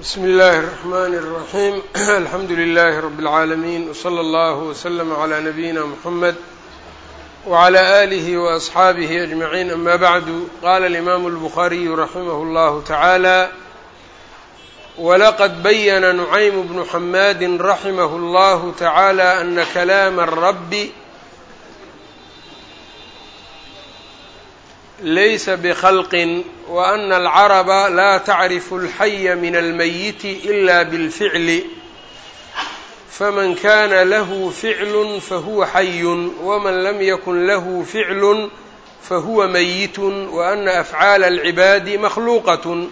bsmi اllahi الرحmn الرaحيم alxamdu لlh رb العaalمين وslى اllه وslm عlى نabيina mحamed وعlى آlih وأصxaabih أجمعين ama bعd qala الإmam الbخariي raximh اllah taعaalى wlaqad bayna نucaym bnu xamadi raximh اllah taعaalى ana kalaam الrb laysa bkhalqin وأna alcaraba laa tacrifu اlxaya min almayiti إla bاlficli faman kana lahu ficlu fahuwa xayu wman lam yakun lahu ficlu fahuwa mayitu وأna afcaala اlcibaadi makhluuqaة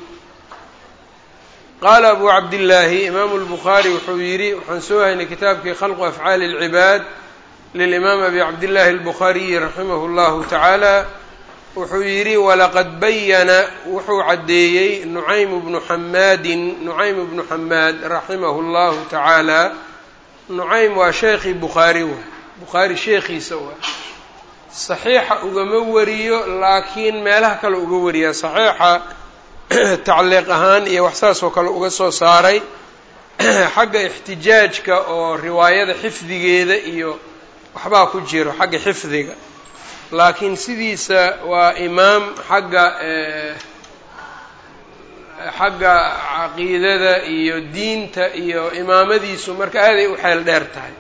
qaala abu cabdillaahi imaamu اlbukhaari wuxuu yidhi waxaan soo haynay kitaabkii khalqu afcaali اlcibaad lilimaam abi cabdillaahi اlbukhaariyi raximah اllahu tacaala wuxuu yidhi walaqad bayana wuxuu caddeeyey nucaym bnu xamaadin nucaym bnu xamaad raximahu llahu tacaala. Nucaym waa sheekhii bukhaari waay bukhaari sheekhiisa waay saxiixa ugama wariyo laakiin meelaha kale uga wariyaa. Saxiixa tacliiq ahaan iyo wax saas oo kale uga soo saaray. Xagga ixtijaajka oo riwaayada xifdigeeda iyo waxbaa ku jiro xagga xifdiga laakiin sidiisa waa imaam xagga xagga caqiidada iyo diinta iyo imaamadiisu marka aaday u xeel dheer tahay.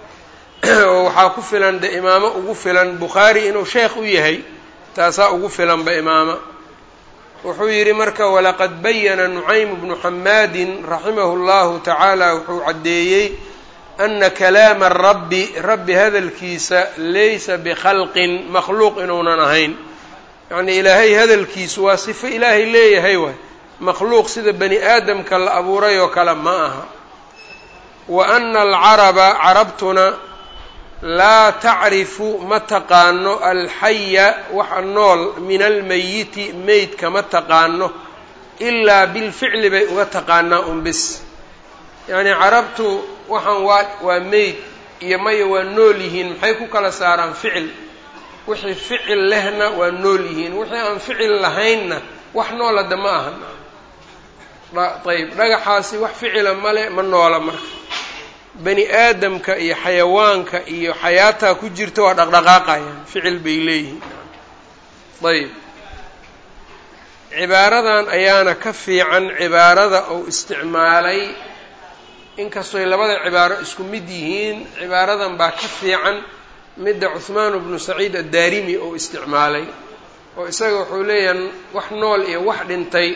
Oo waxaa ku filan de imaamo ugu filan bukhaari inuu sheekh u yahay taasaa ugu filanba imaamo wuxuu yidhi marka walaqad bayana nucaym bnu xamaadin raximahu llahu tacaala wuxuu caddeeyey ana kalaama rabbi rabbi hadalkiisa laysa bikhalqin makhluuq inuunan ahayn yacnii ilaahay hadalkiisu waa sifo ilaahay leeyahay waay makhluuq sida bani aadamka la abuuray oo kale ma aha wa ana alcaraba carabtuna laa tacrifu ma taqaano alxaya waxa nool min almayiti meydka ma taqaano ilaa bilficli bay uga taqaanaa un waxaan waa waa meyd iyo maya waa nool yihiin. Maxay ku kala saaraan ficil? Wixii ficil lehna waa nool yihiin. Wixii aan ficil lahaynna wax noolada ma aha ayb dhagaxaasi wax ficila male ma noola marka. Bani aadamka iyo xayawaanka iyo xayaataa ku jirta waa dhaqdhaqaaqayaan ficil bay leeyihiin. Ayb cibaaradan ayaana ka fiican cibaarada uu isticmaalay inkastoy labada cibaaro isku mid yihiin cibaaradan baa ka fiican midda cuhmaan bnu saciid addaarimi oo isticmaalay oo isaga wuxuu leeyahay wax nool iyo wax dhintay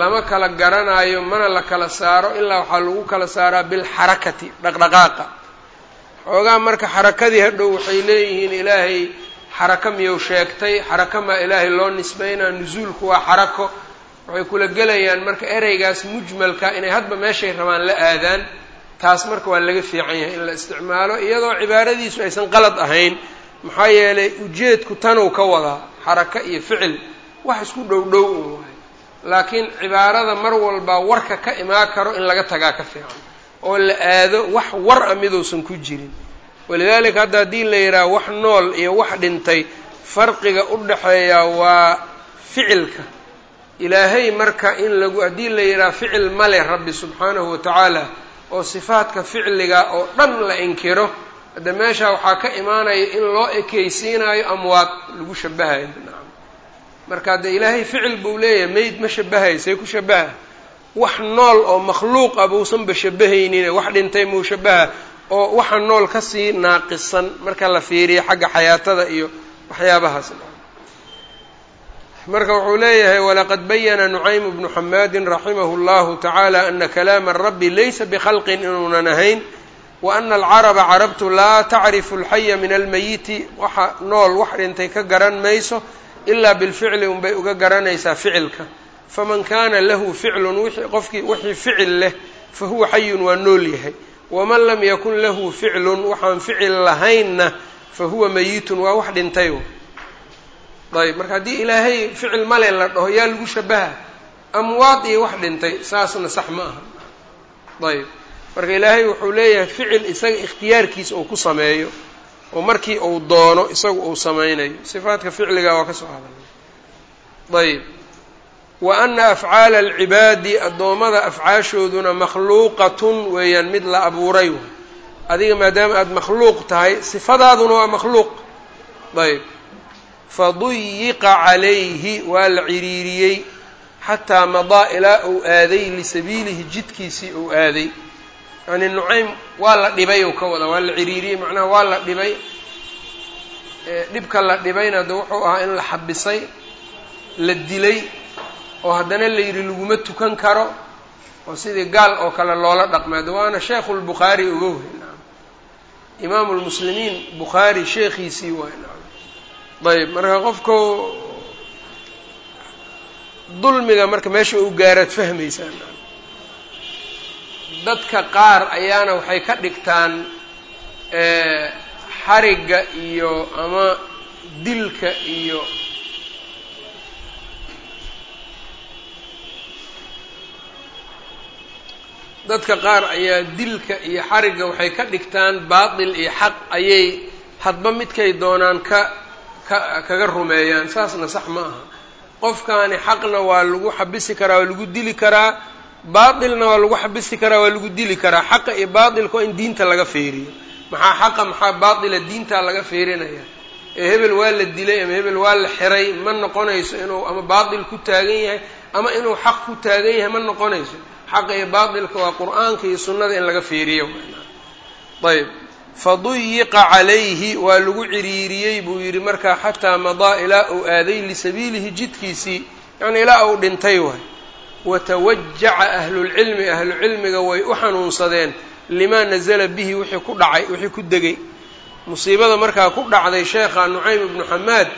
lama kala garanaayo mana la kala saaro ilaa waxaa lagu kala saaraa bilxarakati dhaqdhaqaaqa. Xoogaa marka xarakadii hadhow waxay leeyihiin ilaahay xarako miyuu sheegtay xarako maa ilaahay loo nisbaynaa nusuulku waa xarako waxay kula gelayaan marka ereygaas mujmalka inay hadba meeshay rabaan la aadaan taas marka waa laga fiican yahay in la isticmaalo iyadoo cibaaradiisu aysan qalad ahayn. Maxaa yeelay ujeedku tanuu ka wadaa xarako iyo ficil wax isku dhow dhow un waay laakiin cibaarada mar walbaa warka ka imaan karo in laga tagaa ka fiican oo la aado wax war a miduusan ku jirin. Walidaalika hadda haddii la yidhaha wax nool iyo wax dhintay farqiga u dhexeeya waa ficilka ilaahay marka in lagu haddii la yidhaha ficil male rabbi subxaanahu watacaala oo sifaadka ficliga oo dhan la inkiro hadda meesha waxaa ka imaanaya in loo ekeysiinayo amwaad lagu shabahayo nacam marka hadde ilaahay ficil buu leeyahay meyd ma shabahayo see ku shabaha wax nool oo makhluuq ah buusanba shabahaynine wax dhintay muu shabaha oo waxa nool ka sii naaqisan marka la fiiriyo xagga xayaatada iyo waxyaabahaas marka wuxuu leeyahay walaqad bayana nucaym bnu xamaadin raximahu llahu tacaala ana kalaama rabbi laysa bikhalqin inuunan ahayn wa ana alcaraba carabtu laa tacrifu alxaya min almayiti waxa nool wax dhintay ka garan mayso ilaa bilficli unbay uga garanaysaa ficilka. Faman kana lahu ficlun qofkii wixii ficil leh fahuwa xayun waa nool yahay. Waman lam yakun lahu ficlun waxaan ficil lahaynna fahuwa mayitun waa wax dhintay ayb marka haddii ilaahay ficil male la dhaho yaa lagu shabaha. Amwaad iyo wax dhintay saasna sax ma aha. Ayb marka ilaahay wuxuu leeyahay ficil isaga ikhtiyaarkiisa uu ku sameeyo oo markii uu doono isagu uu sameynayo sifaadka ficliga waa ka soo hadalnay ayb wa ana afcaala alcibaadi addoommada afcaashooduna makhluuqatun weeyaan mid la abuuray. Adiga maadaama aada makhluuq tahay sifadaaduna waa makhluuq. Ayb faduyiqa calayhi waa la ciriiriyey xataa madaa ilaa uu aaday lisabiilihi jidkiisii uu aaday yacni nucaym waa la dhibay ou ka wada waa la ciriiriyey macnaha waa la dhibay dhibka la dhibayna de wuxuu ahaa in la xabisay la dilay oo haddana la yidhi laguma tukan karo oo sidii gaal oo kale loola dhaqmay de waana sheekhu lbukhaari ogow imaamu lmuslimiin bukhaari sheekhiisii waay ayb marka qofku dulmiga marka meesha uu gaaraad fahmaysaan. Dadka qaar ayaana waxay ka dhigtaan xarigga iyo ama dilka iyo dadka qaar ayaa dilka iyo xarigga waxay ka dhigtaan baatil iyo xaq ayay hadba midkay doonaan ka kaga rumeeyaan saasna sax ma aha qofkaani xaqna waa lagu xabisi karaa waa lagu dili karaa baatilna waa lagu xabisi karaa waa lagu dili karaa. Xaqa iyo baatilka in diinta laga feeriyo. Maxaa xaqa maxaa baatila diintaa laga feerinaya? Ee hebel waa la dilay ama hebel waa la xiray ma noqonayso inuu ama baatil ku taagan yahay ama inuu xaq ku taagan yahay ma noqonayso. Xaqa iyo baatilka waa qur'aanka iyo sunnada in laga feeriyo ayb faduyiqa calayhi waa lagu ciriiriyey buu yidhi markaa xataa madaa ilaa uu aaday lisabiilihi jidkiisii. Yacni ilaa uu dhintay waay. Watawajaca ahlulcilmi ahlucilmiga way u xanuunsadeen limaa nazala bihi wixii ku dhacay wixii ku degay. Musiibada markaa ku dhacday sheekha nucaym ibnu xamaad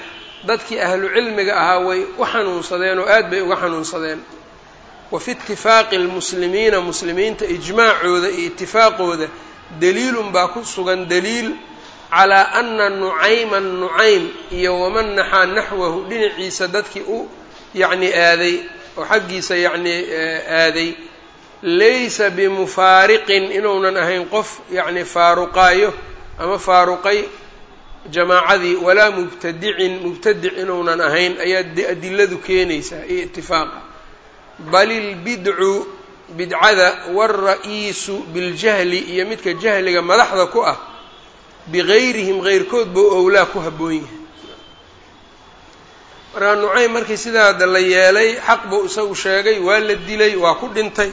dadkii ahlu cilmiga ahaa way u xanuunsadeen oo aad bay uga xanuunsadeen. Wa fi itifaaqi lmuslimiina muslimiinta ijmaacooda iyo itifaaqooda daliilun baa ku sugan daliil calaa ana nucayman nucaym iyo waman naxaa naxwahu dhinaciisa dadkii u yacni aaday oo xaggiisa yacni aaday. Laysa bimufaariqin inuunan ahayn qof yacni faaruqaayo ama faaruqay jamaacadii walaa mubtadicin mubtadic inuunan ahayn ayaa adiladu keenaysaa iyo itifaaqa bal ilbidcu bidcada waalra-iisu biljahli iyo midka jahliga madaxda ku ah bigayrihim geyrkood buu owlaa ku habboon yahay. Markaa nucaym markii sidaada la yeelay xaq buu isagu sheegay waa la dilay waa ku dhintay.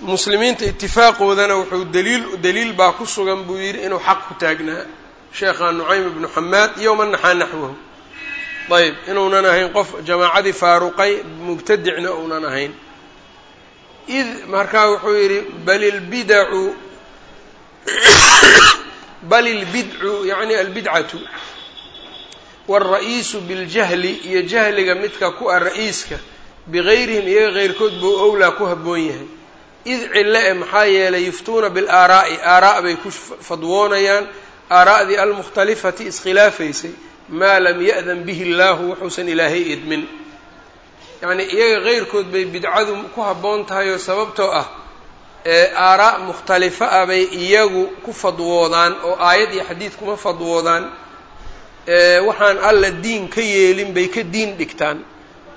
Muslimiinta itifaaqoodana wuxuu daliil daliil baa ku sugan buu yidhi inuu xaq ku taagnaa sheekha nucaym ibnu xamaad yowma naxaa naxwahu. Ayb inuunan ahayn qof jamaacadii faaruqay mubtadicna uunan ahayn id markaa wuxuu yidhi bal ilbidacu bal ilbidcu yacni albidcatu waalra-iisu biljahli iyo jahliga midka ku ah ra'iiska bigayrihim iyaga keyrkood buu owlaa ku habboon yahay. Id cille e maxaa yeelay yuftuuna bilaaraa'i aaraa' bay ku fadwoonayaan. Aaraa'dii almukhtalifati iskhilaafaysay maa lam ya'dan bihi illaahu wuxuusan ilaahay idmin yacnii iyaga keyrkood bay bidcadu ku habboon tahay oo sababtoo ah ee aaraa' mukhtalifa ah bay iyagu ku fadwoodaan oo aayad iyo xadiid kuma fadwoodaan waxaan alla diin ka yeelin bay ka diin dhigtaan.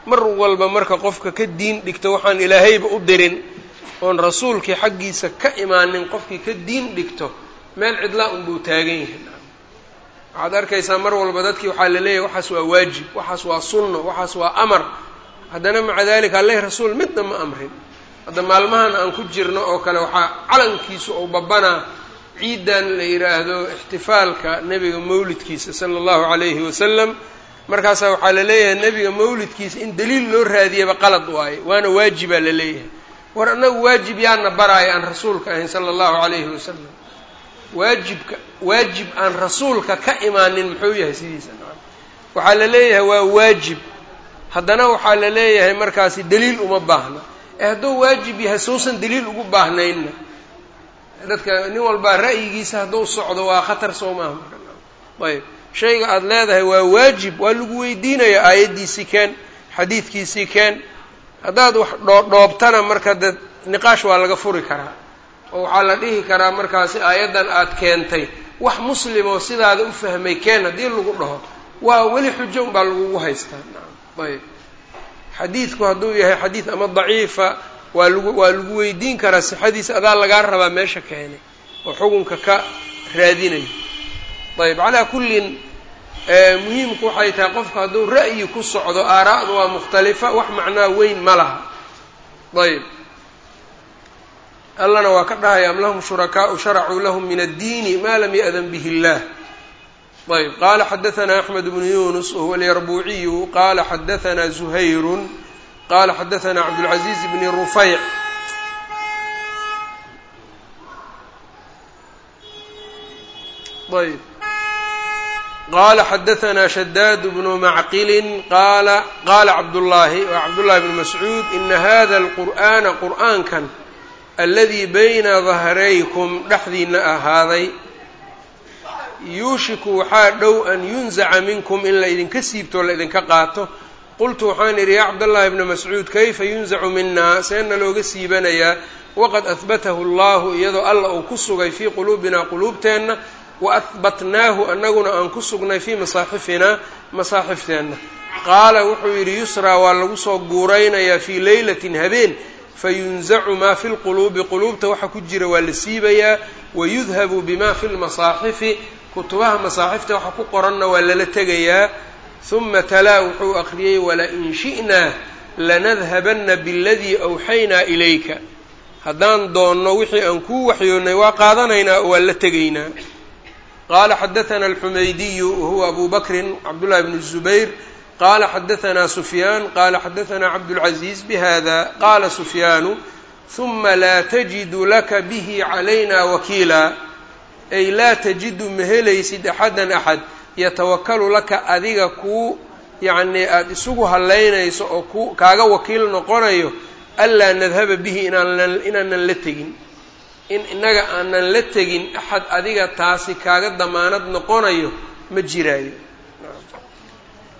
Mar walba marka qofka ka diin dhigto waxaan ilaahayba u dirin oon rasuulkii xaggiisa ka imaanin qofkii ka diin dhigto meel cidlaa unbuu taagan yahay. Waxaad arkaysaa mar walba dadkii waxaa la leeyahay waxaas waa waajib waxaas waa sunno waxaas waa amar haddana maca dalika alleh rasuul midna ma amrin. Hadda maalmahan aan ku jirno oo kale waxaa calankiisu ou babanaa ciidan la yidhaahdo ixtifaalka nebiga mawlidkiisa sala allahu calayhi wasalam markaasaa waxaa la leeyahay nebiga mawlidkiisa in daliil loo raadiyaba qalad waaye waana waajibaa la leeyahay. War annagu waajib yaana baraayo aan rasuulka ahayn sala allahu calayhi wasalam waajibka waajib aan rasuulka ka imaanin muxuu yahay sidiisa. Waxaa la leeyahay waa waajib haddana waxaa la leeyahay markaasi daliil uma baahna. Ee hadduu waajib yahay suusan daliil ugu baahnaynna. Dadka nin walbaa ra'yigiisa hadduu socdo waa khatar soo maaha. Ayb shayga aada leedahay waa waajib waa lagu weydiinayaa aayaddiisii keen xadiidkiisii keen. Haddaad wax dhoodhoobtana marka de niqaash waa laga furi karaa. Oo waxaa la dhihi karaa markaasi aayaddan aada keentay. Wax muslimoo sidaada u fahmay keen haddii lagu dhaho waa weli xujo unbaa lagugu haystaa ayb xadiidku hadduu yahay xadiid ama daciifa waa lagu waa lagu weydiin karaa sixadiisa adaa lagaa rabaa meesha keenay oo xukunka ka raadinayo ayb calaa kullin muhiimku waxay tahay qofku hadduu ra'yi ku socdo aaraa'du waa mukhtalifa wax macnaa weyn ma laha. Ayb allana waa ka dhahaya am lahum shurakaau sharacuu lahum min addiini ma lam ya'dan bihi اllah ayb qaala xadaanaa axmed bnu yunus wahuwa alyarbuuciyu qaala xadaanaa zuhayrun qaala xadaanaa cabdulcaziiz bni rufayc ayb qaala xadaanaa shadaad bnu macqilin qaala qaala cabdullaahi waa cabdullahi bnu mascuud ina hada alqur'aana qur'aankan aladii bayna dahraykum dhexdiina ahaaday yuushiku waxaa dhow an yunzaca minkum in la idinka siibto la idinka qaato. Qultu waxaan idhi yaa cabdاllahi bna mascuud kayfa yunzacu minaa seena looga siibanayaa waqad ahbatahu allahu iyadoo alla uu ku sugay fii quluubina quluubteenna wa ahbatnaahu annaguna aan ku sugnay fii masaaxifinaa masaaxifteenna qaala wuxuu yidhi yusraa waa lagu soo guuraynayaa fii leylatin habeen fayunzacu maa fi lquluubi quluubta waxa ku jira waa la siibayaa wayudhabu bima fi lmasaaxifi kutubaha masaaxifta waxa ku qoranna waa lala tegayaa huma talaa wuxuu aqriyey walain shi'naa lanadhabanna biladii awxaynaa ilayka haddaan doonno wixii aan kuu waxyoonnay waa qaadanaynaa oo waa la tegaynaa qaala xadaثna alxumaydiyu wahuwa abu bakrin cabdullahi bn الzubayr qala xadaثna sufyaan qala xadaثna cabdاlcaزiiz bihada qala sufyaanu huma laa tajidu laka bihi calayna wakiila ay laa tajidu ma helaysid axadan axad yatawakalu laka adiga kuu yacnii aada isugu hallaynayso oo ku kaaga wakiil noqonayo anlaa nadhaba bihi inaanan inaanan la tegin. In innaga aanan la tegin axad adiga taasi kaaga damaanad noqonayo ma jiraayo.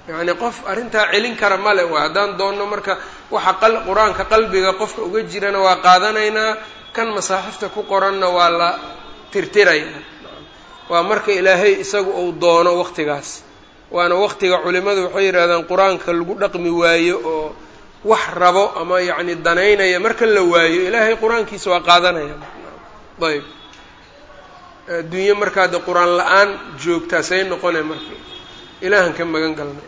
Yacnii qof arrintaa celin kara male waa haddaan doonno marka waxa qur'aanka qalbiga qofka uga jirana waa qaadanaynaa kan masaaxifta ku qoranna waa la tirtirayaa waa marka ilaahay isagu uu doono waqtigaas waana waqtiga culimadu waxay yidhahdaan qur-aanka lagu dhaqmi waayo oo wax rabo ama yacni danaynaya marka la waayo ilaahay qur-aankiisa waa qaadanaya ayb adduunye markaa de qur-aan la-aan joogtaa say noqone marka ilaahan ka magan galnay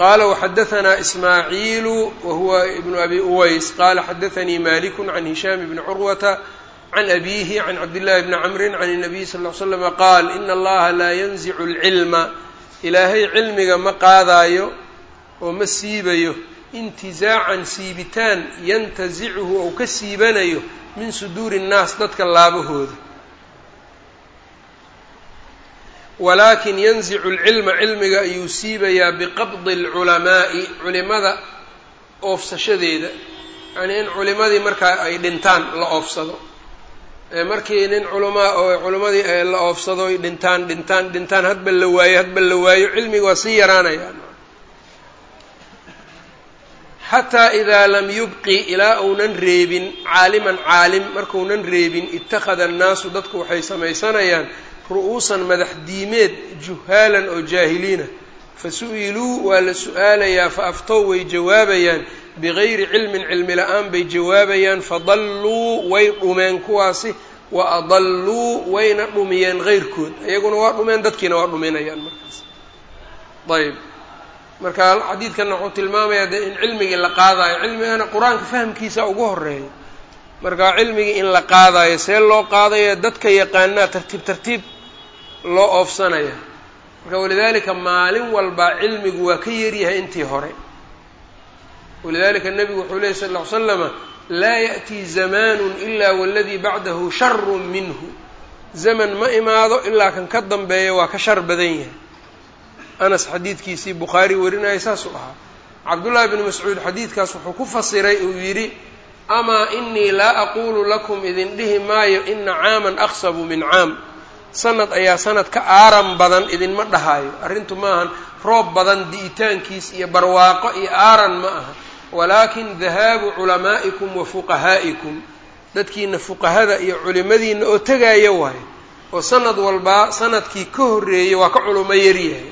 qala وxadaثna ismaaعiilu wahuwa ibn abi uways qala xadaثanii maliku can hishaam bni curwata can abihi can cabdالlahi bni cmri can الnabiy sal ly slm qaal ina allaha laa yanzicu اlcilma ilaahay cilmiga ma qaadaayo oo ma siibayo intizaacan siibitaan yantazichu ou ka siibanayo min suduuri الnaas dadka laabahooda walaakin yanzicu alcilma cilmiga ayuu siibayaa biqabdi alculamaa'i culimada oofsashadeeda yacnii in culimadii markaa ay dhintaan la oofsado markii nin culamaa oo culimadii la oofsado ay dhintaan dhintaan dhintaan hadba la waayo hadba la waayo cilmiga waa sii yaraanaya. Xataa idaa lam yubqi ilaa uunan reebin caaliman caalim markuunan reebin ittakhada annaasu dadku waxay samaysanayaan ru'uusan madax diimeed juhaalan oo jaahiliina. Fa su'iluu waa la su'aalayaa fa aftow way jawaabayaan bigayri cilmin cilmi la'aan bay jawaabayaan fadalluu way dhumeen kuwaasi wa adalluu wayna dhumiyeen heyrkood iyaguna waa dhumeen dadkiina waa dhuminayaan markaas ayb marka xadiidkanna wuxuu tilmaamayaa dee in cilmigii la qaadayo cilmigana qur'aanka fahamkiisa ugu horreeya marka cilmigii in la qaadayo see loo qaadaya dadka yaqaanaa tartiib tartiib loo oofsanaya marka walidaalika maalin walba cilmigu waa ka yaryahay intii hore walidalika nebigu wuxuu lehy sal ly slama laa ya'tii zamaanu ilaa waladii bacdahu sharu minhu zaman ma imaado ilaa kan ka dambeeya waa ka shar badan yahay anas xadiidkiisii bukhaari warinaya saasuu ahaa cabdullaahi bni mascuud xadiidkaas wuxuu ku fasiray uu yidhi amaa inii laa aquulu lakum idin dhihi maayo ina caaman aqsabu min caam sanad ayaa sanad ka aaran badan idinma dhahaayo arrintu maahan roob badan di'itaankiis iyo barwaaqo iyo aaran ma aha walaakin dahaabu culamaa'ikum wa fuqahaa'ikum. Dadkiina fuqahada iyo culimadiina oo tegaayo waayo oo sanad walbaa sannadkii ka horreeyay waa ka culumo yaryahay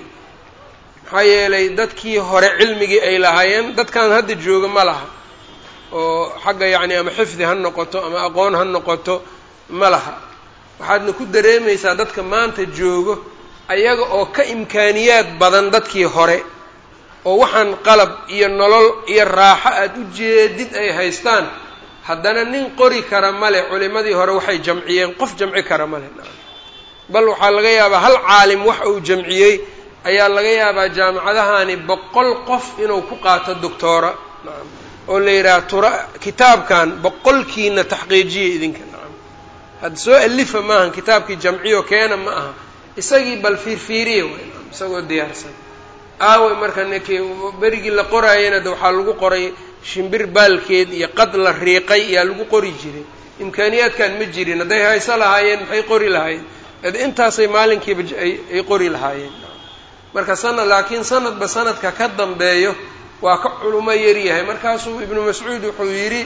maxaa yeelay dadkii hore cilmigii ay lahaayeen dadkan hadda jooga ma laha. Oo xagga yacni ama xifdi ha noqoto ama aqoon ha noqoto ma laha. Waxaadna ku dareemaysaa dadka maanta joogo ayaga oo ka imkaaniyaad badan dadkii hore oo waxaan qalab iyo nolol iyo raaxo aada u jeedid ay haystaan haddana nin qori kara male culimadii hore waxay jamciyeen qof jamci kara male bal waxaa laga yaabaa hal caalim wax uu jamciyey ayaa laga yaabaa jaamacadahani boqol qof inuu ku qaato doctoora oo la yidhaha tura kitaabkan boqolkiina taxqiijiya idinka nacam hadda soo alifa maahan kitaabkii jamciyo keena ma aha isagii bal fiirfiiriya isagoo diyaarsan aaway marka ninkii berigii la qoraayana de waxaa lagu qoray shimbir baalkeed iyo qad la riiqay ayaa lagu qori jiray. Imkaaniyaadkan ma jirin. Hadday hayso lahaayeen maxay qori lahaayeen? Intaasay maalinkiiba ay qori lahaayeen. Marka sanad laakiin sanadba sanadka ka dambeeyo waa ka culumo yaryahay markaasuu ibnu mascuud wuxuu yidhi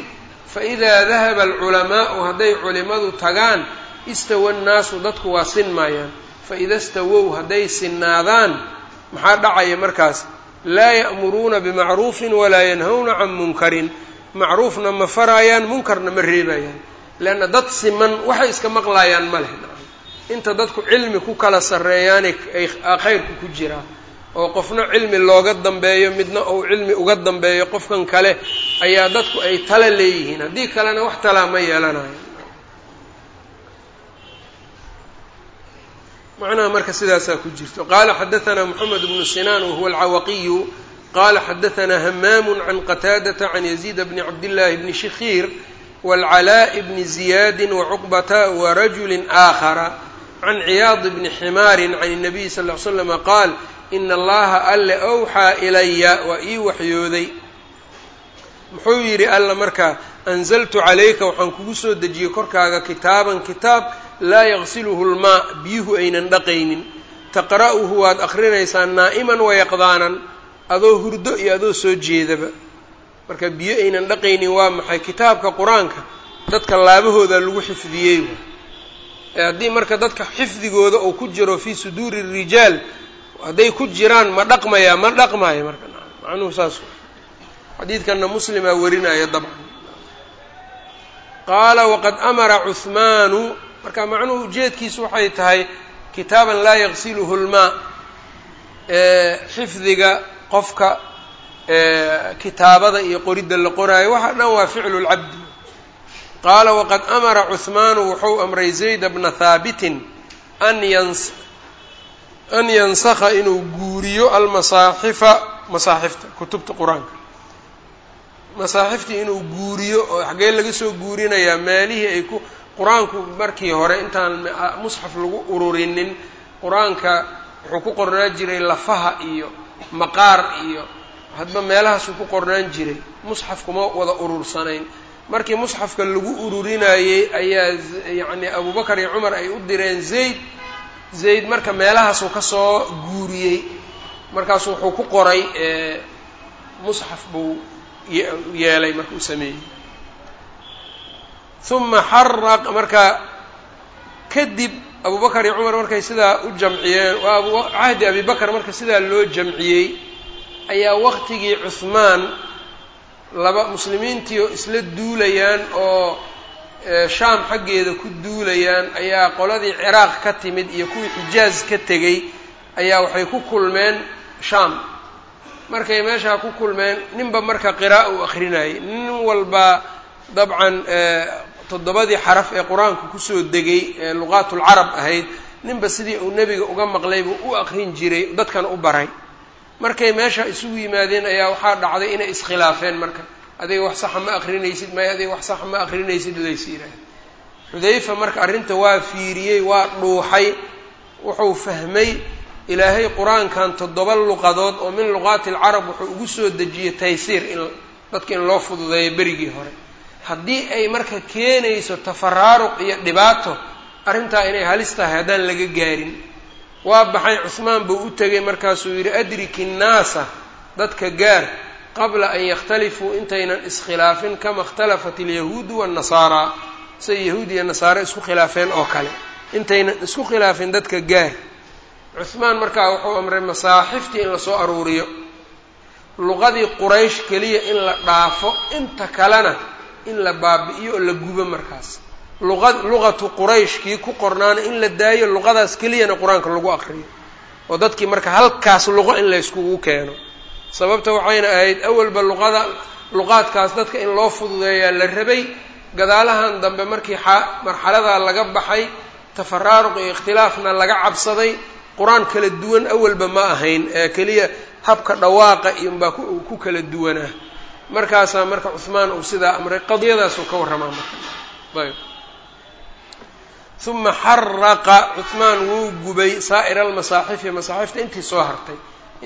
faidaa dahaba alculamaa'u hadday culimadu tagaan istawa nnaasu dadku waa sinmayaan faida stawow hadday sinnaadaan maxaa dhacaya markaas? Laa ya'muruuna bimacruufin walaa yanhawna can munkarin. Macruufna ma faraayaan munkarna ma reebayaan. Leanna dad siman waxay iska maqlaayaan ma leh. Inta dadku cilmi ku kala sarreeyaana ay khayrku ku jiraa oo qofna cilmi looga dambeeyo midna uu cilmi uga dambeeyo qofkan kale ayaa dadku ay tala leeyihiin. Haddii kalena wax talaa ma yeelanayo macnaha marka sidaasaa ku jirto. Qaala xadaanaa moxamed bnu sinaan wahuwa alcawaqiyu. Qala xadaanaa hamaamu can qataadata can yaziid bni cabdillaahi bni shikhiir waalcalaa'i bni ziyaadi wacuqbata wa rajuli aakhara can ciyaad bni ximaarin can الnabiyi sal ly slama qaal ina allaha alle awxaa ilaya waa ii waxyooday. Muxuu yidhi alla markaa anzaltu calayka waxaan kugu soo dejiyey korkaaga kitaaban kitaab laa yaqsiluhu lmaa biyuhu aynan dhaqaynin. Taqra'uhu waad akrinaysaa naa'iman wayaqdaanan adoo hurdo iyo adoo soo jeedaba. Marka biyo aynan dhaqaynin waa maxay? Kitaabka qur'aanka dadka laabahooda lagu xifdiyey ee haddii marka dadka xifdigooda uu ku jiro fii suduuri rijaal hadday ku jiraan ma dhaqmayaa ma dhaqmaayo marka. Macnuhu saas xadiidkanna muslimaa warinaya dabcan. Qaala waqad amara cuhmaanu marka macnuhu ujeedkiisu waxay tahay kitaaban laa yaqsiluhu lmaa xifdiga qofka kitaabada iyo qoridda la qoraayo waxa dhan waa ficlu lcabdi qaala waqad amara cuhmaanu wuxuu amray zayd bna haabitin an yans an yansakha inuu guuriyo almasaaxifa masaaxifta kutubta qur'aanka. Masaaxiftii inuu guuriyo oo xaggee laga soo guurinayaa meelihii ay ku qur'aanku markii hore intaan musxaf lagu ururinin qur'aanka wuxuu ku qornaan jiray lafaha iyo maqaar iyo hadba meelahaasuu ku qornaan jiray. Musxaf kuma wada urursanayn markii musxafka lagu ururinayey ayaa yacni abubakar iyo cumar ay u direen zayd. Zayd marka meelahaasuu ka soo guuriyey markaasu wuxuu ku qoray musxaf buu yeelay marka u sameeyey uma xaraq marka kadib abubakar iyo cumar markay sidaa u jamciyeen waa abu cahdi abi bakr marka sidaa loo jamciyey ayaa waqtigii cuhmaan laba muslimiintii isla duulayaan oo shaam xaggeeda ku duulayaan ayaa qoladii ciraaq ka timid iyo kuwii xijaaz ka tegey ayaa waxay ku kulmeen shaam markay meeshaa ku kulmeen ninba marka qira'a u akrinayay nin walba dabcan toddobadii xaraf ee qur'aanka ku soo degay ee luqaatulcarab ahayd ninba sidii uu nebiga uga maqlay buu u aqrin jiray dadkana u baray. Markay meesha isugu yimaadeen ayaa waxaa dhacday inay iskhilaafeen marka. Adiga wax saxa ma akrinaysid may adiga wax saxa ma akrinaysid laysi yidhaahda xudayfa marka arrinta waa fiiriyey waa dhuuxay wuxuu fahmay ilaahay qur'aankan toddoba luqadood oo min luqaati alcarab wuxuu ugu soo dejiyey taysiir in dadka in loo fududeeyo berigii hore haddii ay marka keenayso tafaraaruq iyo dhibaato arrintaa inay halis tahay haddaan laga gaarin. Waa baxay cuhmaan buu u tegay markaasuu yidhi adriki innaasa dadka gaar qabla an yakhtalifuu intaynan iskhilaafin kama ikhtalafat alyahuudu waannasaaraa siday yahuud iyo nasaare isku khilaafeen oo kale. Intaynan isku khilaafin dadka gaar. Cuhmaan markaa wuxuu amray masaaxiftii in la soo aruuriyo. Luqadii quraysh keliya in la dhaafo inta kalena in la baabi'iyo oo la gubo markaas. Luqa luqatu quraysh kii ku qornaana in la daayo luqadaas keliyana qur'aanka lagu aqriyo oo dadkii marka halkaas luqo in layskugu keeno. Sababta waxayna ahayd awalba luqada luqaadkaas dadka in loo fududeeyaa la rabay. Gadaalahan dambe markii marxaladaa laga baxay tafaraaruq iyo ikhtilaafna laga cabsaday qur'aan kala duwan awalba ma ahayn ee keliya habka dhawaaqa iyonbaa ku kala duwanaa markaasaa marka cuhmaan uu sidaa amray qadiyadaasuu ka warramaa marka ayb. Uma xaraqa cuhmaan wuu gubay saa'ira almasaaxifi masaaxifta intii soo hartay.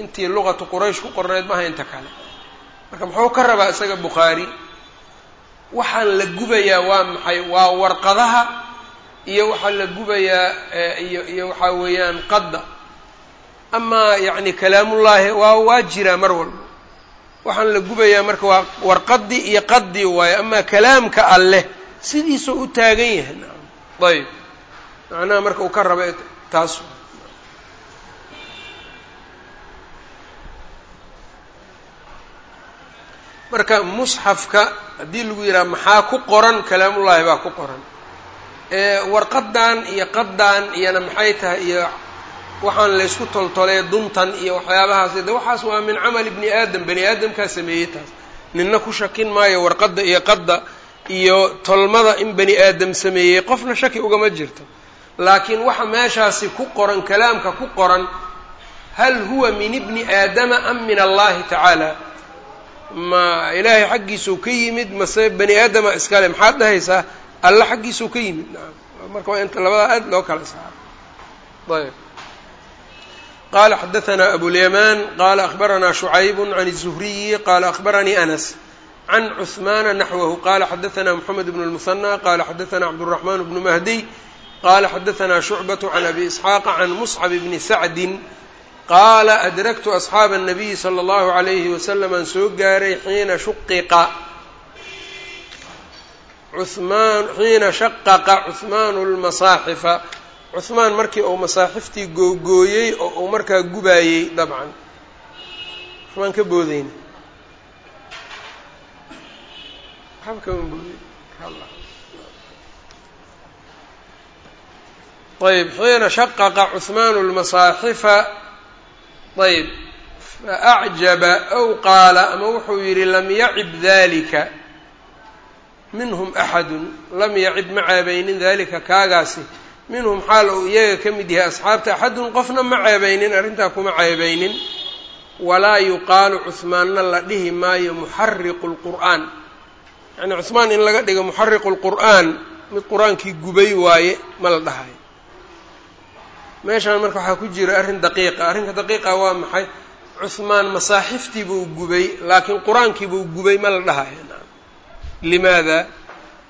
Intii luqatu quraysh ku qorneyd maaha inta kale. Marka muxuu ka rabaa isaga bukhaari waxaan la gubayaa waa maxay? Waa warqadaha iyo waxaa la gubayaa iyo iyo waxaa weeyaan qadda. Amaa yacni kalaamullaahi waa waa jiraa mar walba waxaan la gubayaa marka waa warqadii iyo qaddii waayo amaa kalaamka alleh sidiisoo u taagan yahay. Ayb macnaha marka uu ka raba taas marka musxafka haddii lagu yidhaha maxaa ku qoran? Kalaamullaahi baa ku qoran. Warqadan iyo qadan iyona maxay tahay? Iyo waxaan laysku toltolee duntan iyo waxyaabahaas. De waxaas waa min camali bni aadam. Bani aadamkaa sameeyey taas. Nina ku shakin maayo warqadda iyo qadda iyo tolmada in bani aadam sameeyey. Qofna shaki ugama jirto. Laakiin waxa meeshaasi ku qoran kalaamka ku qoran hal huwa min ibni aadama am min allahi tacaala? Ma ilaahay xaggiisuu ka yimid mase bani aadama iskale? Maxaad dhahaysaa alla xaggiisuu ka yimid. Marka waa inta labadaa aad loo kala saaro. Ayb qala xadaثna abulyaman qala akhbarana shucayb can الzuhriyi qala akhbaranii anas can cuثmana naxwahu qala xadaثna mxamed bn الmuثanى qala xadaثna cabdالرaحman bnu mahdiy qala xadaثna shucbaة can abi isxaaqa can muscab bni sacdi qaala adraktu asxaaba الnabiyi slى اllahu عalayhi waslm aan soo gaaray xiina shuqiqa cumaan xiina shaqaqa cuhmaanu lmasaaxifa cuhmaan markii uu masaaxiftii googooyey oo uu markaa gubaayey dabcan. Waxbaan ka boodeyna ayb xiina shaqaqa cuhmaanu lmasaaxifa ayb faacjaba aw qaala ama wuxuu yidhi lam yacib dalika minhum axadun lam yacib ma ceebaynin dalika kaagaasi minhum xaal uu iyaga ka mid yahay asxaabta axadun qofna ma ceebaynin arrintaa kuma ceebaynin. Walaa yuqaalu cuhmaanna la dhihi maayo muxariqu lqur'aan yacni cuhmaan in laga dhigo muxariqu lqur'aan mid qur'aankii gubay waaye ma la dhahayo meeshaan marka waxaa ku jira arrin daqiiqa. Arrinka daqiiqa waa maxay? Cuhmaan masaaxiftii buu gubay laakiin qur'aankii buu gubay ma la dhahayo limaada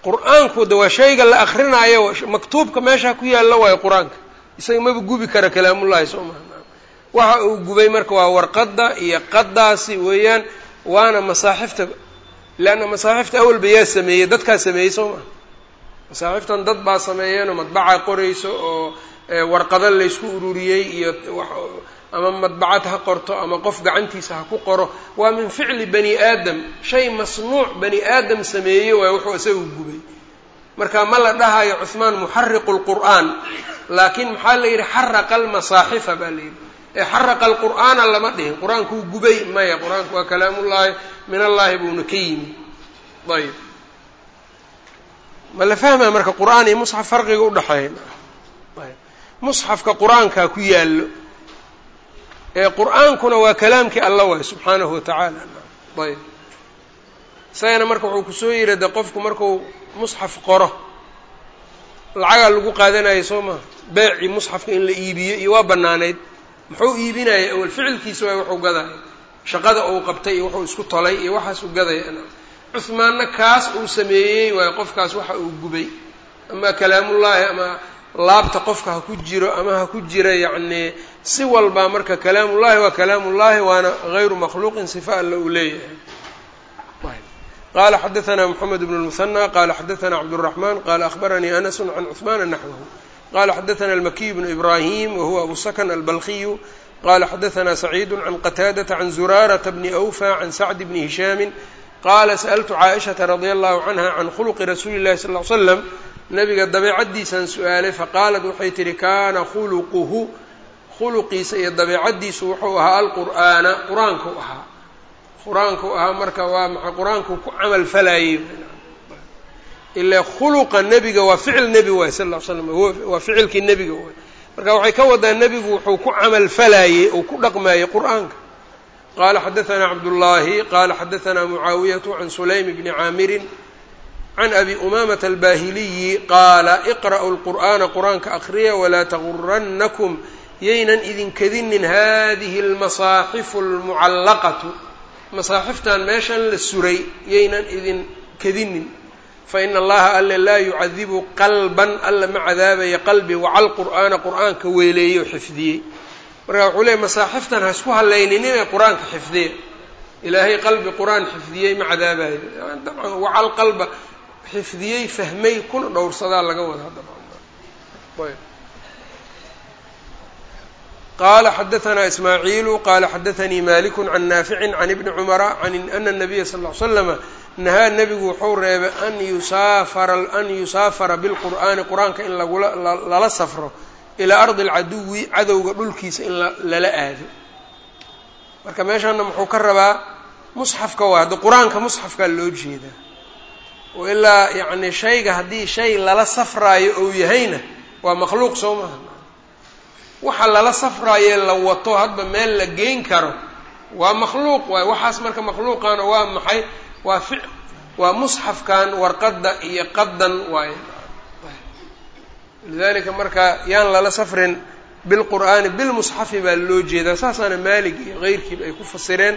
qur'aanku de waa shayga la akrinaayo maktuubka meeshaa ku yaalla waayo qur'aanka. Isaga maba gubi kara kalaamullahi soo maha waxa uu gubay marka waa warqadda iyo qaddaasi weeyaan waana masaaxifta leanna masaaxifta awalba yaa sameeyey dadkaa sameeyey soo maha masaaxiftan dad baa sameeyeenoo madbaca qorayso oo warqado laysku ururiyey iyo ama madbacad ha qorto ama qof gacantiisa ha ku qoro waa min ficli bani aadam. Shay masnuuc bani aadam sameeyey waay wuxuu isaga gubay. Marka ma la dhahayo cuhmaan muxariqu lqur'aan laakiin maxaa la yidhi xaraqa almasaaxifa baa la yidhi. Ee xaraqa alqur'aana lama dhihin qur'aankuu gubay maya qur'aanku waa kalaamullaahi min allaahi buuna ka yimi. Ayb ma la fahmaya marka qur'aan iyo musxaf farqiga udhaxeeya musxafka qur'aankaa ku yaallo qur'aankuna waa kalaamkii alla waay subxaanahu watacaala ayb. Isagana marka wuxuu ku soo yiri de qofku marku musxaf qoro lacagaa lagu qaadanayo soo maha beecii musxafka in la iibiyo iyo waa banaanayd muxuu iibinaya awal ficilkiisa waay wuxuu gadaya shaqada uu qabtay iyo wuxuu isku tolay iyo waxaas uu gadaya cuhmaanna kaas uu sameeyey waayo qofkaas waxa uu gubay. Ama kalaamullaahi ama laabta qofka ha ku jiro ama ha ku jira yacnii si walbaa marka kalaamullaahi waa kalaamullaahi waana hayru makhluuqin sifa alla uu leeyahay. Qaala xadaanaa moxamed bnu lmusanaa qaala xadaanaa cabduraxmaan qaala ahbaranii anasu can cuثmaana naxwahu qaala xadaanaa almakiy bnu ibraahim wahuwa abu sakan albalkiyu qala xadaanaa saciidu can qataadata can zuraarata bni awfa can sacdi bni hishaami qaala sa'altu caaishata radia allahu canha can khuluqi rasuuli llahi sal l slam nabiga dabeecaddiisaan su'aalay faqaalat waxay tihi kaana khuluquhu khuluqiisa iyo dabeecaddiisu wuxuu ahaa alqur'aana qur'aanku ahaa. Qur'aanku ahaa marka waa maxay? Qur'aanku ku camal falayey ilaa khuluqa nebiga waa ficil nebi waay sal ll ly slam waa ficilkii nebiga waay marka waxay ka wadaa nebigu wuxuu ku camal falayey uu ku dhaqmayey qur'aanka. Qala xadaثna cabdullaahi qala xadaثna mucaawiyatu can sulaym bni caamirin can abi umamata albahiliyi qaala iqra'u lqur'aana qur'aanka akriya walaa taguranakum yaynan idinkadinin hadihi almasaaxifu almucallaqatu. Masaaxiftan meeshan la suray yaynan idin kadinin faina allaha alle laa yucadibu qalban alla ma cadaabaya qalbi wacal qur'aana qur'aanka weeleeyey oo xifdiyey marka wuxuu leeyay masaaxiftan ha isku halayninine qur'aanka xifdiya ilaahay qalbi qur'aan xifdiyey ma cadaabayo wacal qalba xifdiyey fahmay kuna dhowrsadaa laga wadaa dabcan qala xadaثna ismaaciilu qala xadaثanii maliku can naafici can ibni cumara ana الnabiya sal ly slama nahaa nebigu wuxuu reebay an yusaafara an yusaafara bilqur'aani qur-aanka in lagula lala safro ilaa ardi اlcaduwi cadowga dhulkiisa in lala aado marka meeshaana muxuu ka rabaa musxafka waa hadda qur-aanka musxafkaa loo jeedaa oo ilaa yani shayga haddii shay lala safraayo ou yahayna waa makhluuq soo maha waxa lala safraayee la wato hadba meel la geyn karo. Waa makhluuq waay waxaas marka makhluuqaana waa maxay? Waa fi waa musxafkan warqadda iyo qaddan waaye. Lidalika marka yaan lala safrin bilqur'aani bilmusxafi baa loo jeedaa. Saasaana maalig iyo keyrkiiba ay ku fasireen.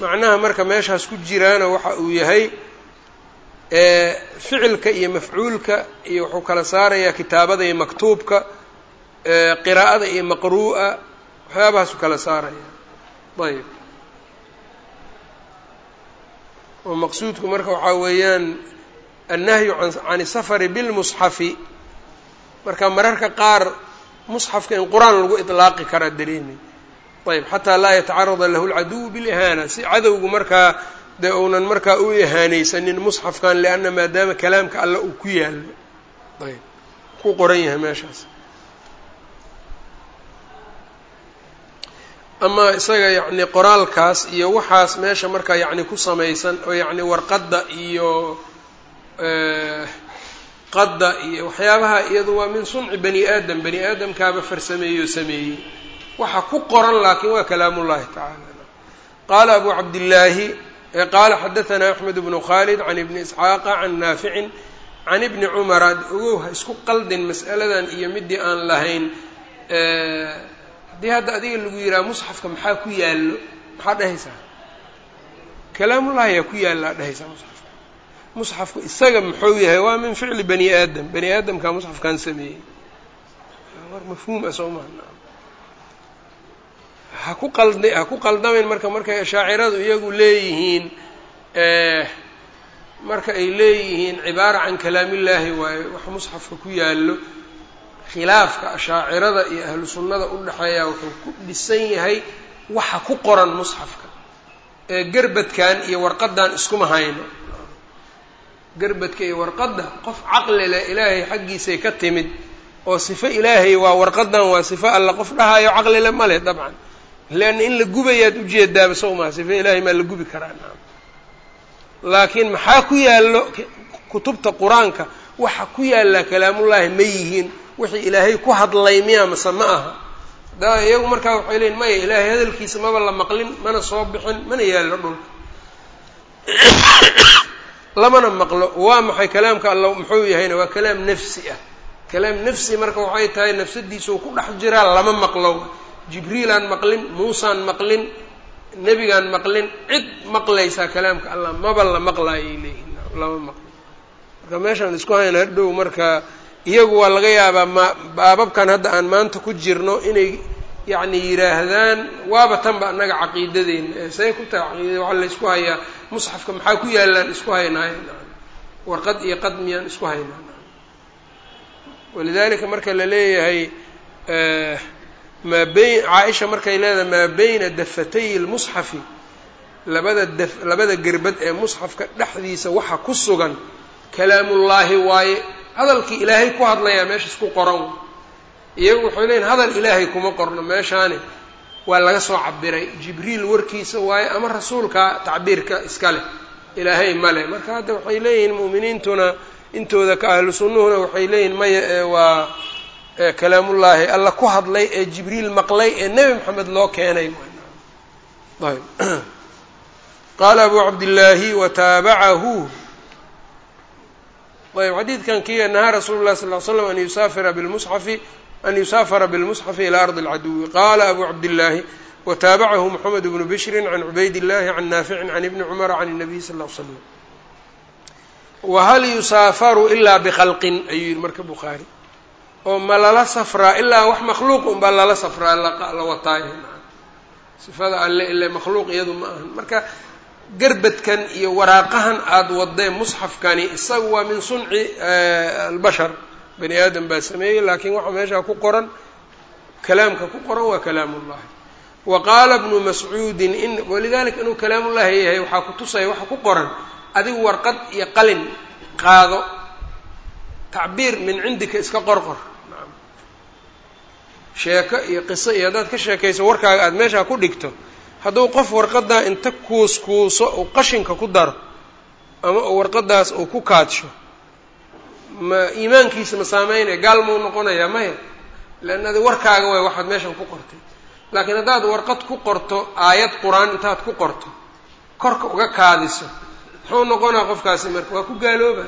Macnaha marka meeshaas ku jiraana waxa uu yahay ficilka iyo mafcuulka iyo wuxuu kala saarayaa kitaabada iyo maktuubka qiraa'ada iyo maqru'a waxyaabahaasu kala saaraya. Ayb oo maqsuudku marka waxaa weeyaan annahyu can isafari bilmusxafi marka mararka qaar musxafka in qur'aan lagu iطlaaqi karaa dareemay ayb xataa laa yatacarada lahu lcaduwu bilihaana si cadowgu markaa dee uunan markaa u ihaanaysanin musxafkan lianna maadaama kalaamka alla uu ku yaalo ayb ku qoran yahay meeshaas ama isaga yacni qoraalkaas iyo waxaas meesha marka yacni ku samaysan oo yacni warqadda iyo qadda iyo waxyaabaha iyadu waa min sunci bani aadam. Bani aadamkaaba farsameeyey oo sameeyey. Waxa ku qoran laakiin waa kalaamullahi tacaala qaala abu cabdillaahi qaala xadaثna axmed bnu khalid can ibni isxaaqa can naaficin can ibni cumara ogow ha isku qaldin mas'aladan iyo midii aan lahayn haddii hadda adiga lagu yidhaha musxafka maxaa ku yaallo? Maxaa dhehaysaa kalaamullahi yaa ku yaallaa dhehaysaa musxafka. Musxafku isaga muxuu yahay waa min ficli bani aadam. Bani aadamkaa musxafkan sameeyey. War mafhuum ah soo maha ha ku qalda ha ku qaldamin marka markay ashaaciradu iyagu leeyihiin marka ay leeyihiin cibaara can kalaamillaahi waaye wax musxafka ku yaallo khilaafka ashaacirada iyo ahlu sunnada u dhexeeya wuxuu ku dhisan yahay waxa ku qoran musxafka. Ee gerbadkan iyo warqaddan iskuma hayno. Gerbadka iyo warqadda qof caqli leh ilaahay xaggiisay ka timid oo sifo ilaahay waa warqaddan waa sifo alla qof dhahayo caqli le ma leh dabcan. Leanna in la gubayaad ujeedaaba sow maa sifo ilaahay maa la gubi karaa naam laakiin maxaa ku yaallo kutubta qur'aanka? Waxa ku yaallaa kalaamullaahi ma yihiin wixii ilaahay ku hadlay miya mase ma aha. Da iyagu markaa waxay leeyiin maya ilaahay hadalkiisa maba la maqlin mana soo bixin mana yaallo dhulka. Lamana maqlo waa maxay kalaamka alla muxuu yahayna? Waa kalaam nafsi ah. Kalaam nafsi marka waxay tahay nafsadiisau ku dhex jiraa lama maqlo. Jibriilaan maqlin muusaan maqlin nebigaan maqlin cid maqlaysaa kalaamka allah maba la maqlaayay leeyihiin lama maqlo. Marka meeshaan isku hayna hadhow marka iyagu waa laga yaabaa ma baababkan hadda aan maanta ku jirno inay yacni yidhaahdaan waaba tanba annaga caqiidadeena ee say ku tahay caqiidada waxaa la isku hayaa musxafka maxaa ku yaallaan isku haynaayo warqad iyo qad miyaan isku haynaa walidalika marka la leeyahay maa beyn caaisha markay leedahay maa beyna dafatay lmusxafi labada daf labada gerbad ee musxafka dhexdiisa waxa ku sugan kalaamullaahi waaye hadalkii ilaahay ku hadlayaa meeshaas ku qoran iyagu waxay leeyihiin hadal ilaahay kuma qorno meeshaani waa laga soo cabiray jibriil warkiisa waaye ama rasuulka tacbiirka iska leh. Ilaahay male marka hadda waxay leeyihiin mu'miniintuna intooda ka ahlu sunnuhuna waxay leeyihiin maya ee waa kalaamullaahi alla ku hadlay ee jibriil maqlay ee nebi maxamed loo keenay. Qaala abu cabdillaahi wataabacahu ayb xadiidkan kii anahaa rasuulu lahi sal l slam an yusaafira bilmusxafi an yusaafara bilmusxafi ilaa ardi اlcaduwi qaala abu cabdillaahi wataabacahu moxamed bnu bishri can cubayd illahi can naaficin can ibni cumara can اnabiy sal l slam wahal yusaafaru ilaa bikhalqin ayuu yihi marka bukhaari. Oo ma lala safraa ilaa wax makhluuq unbaa lala safraa la wataayo sifada alle ile makhluuq iyadu ma ahan. Marka gerbadkan iyo waraaqahan aada wadee musxafkani isaga waa min sunci albashar. Bani aadam baa sameeyey laakiin waxa meeshaa ku qoran kalaamka ku qoran waa kalaam ullahi wa qaala bnu mascuudin in walidalika inuu kalaamullahi yahay waxaa ku tusaya waxa ku qoran adigu warqad iyo qalin qaado tacbiir min cindika iska qorqor. Sheeko iyo qiso iyo haddaad ka sheekayso warkaaga aada meeshaa ku dhigto hadduu qof warqadaa inta kuuskuuso uu qashinka ku daro ama uu warqadaas uu ku kaadsho ma iimaankiisa ma saameynaya gaal mau noqonayaa maya leanna adi warkaaga waay waxaad meeshan ku qortay. Laakiin haddaad warqad ku qorto aayad qur'aan intaad ku qorto korka uga kaadiso muxuu noqonaa qofkaasi marka waa ku gaalooba?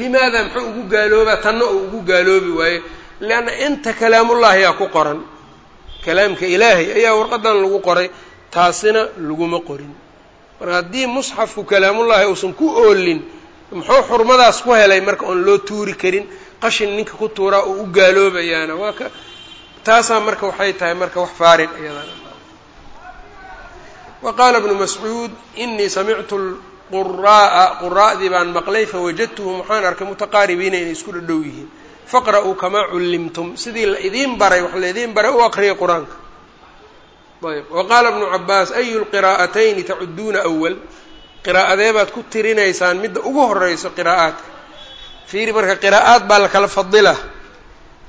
Limaada muxuu ugu gaaloobaa tanna uu ugu gaaloobi waayo leanna inta kalaamullaahi yaa ku qoran. Kalaamka ilaahay ayaa warqadan lagu qoray taasina laguma qorin. Marka haddii musxafku kalaamullaahi uusan ku oolin muxuu xurmadaas ku helay marka oon loo tuuri karin? Qashin ninka ku tuuraa oo u gaaloobayaana. Waa ka taasaa marka waxay tahay marka wax faarin iyadana. Wa qaala bnu mascuud inii samictu lquraa'a quraa'dii baan maqlay fawajadtuhum waxaan arkay mutaqaaribiina inay isku dhadhow yihiin. Faqra'uu kamaa cullimtum. Sidii la idiin baray wax la idiin baray u aqriyay qur'aanka ayb. Wa qaala bnu cabaas ayu lqiraa'atayni tacuduuna awal qiraa'adee baad ku tirinaysaan midda ugu horeyso qiraa'aadka. Fiiri marka qiraa'aad baa la kala fadila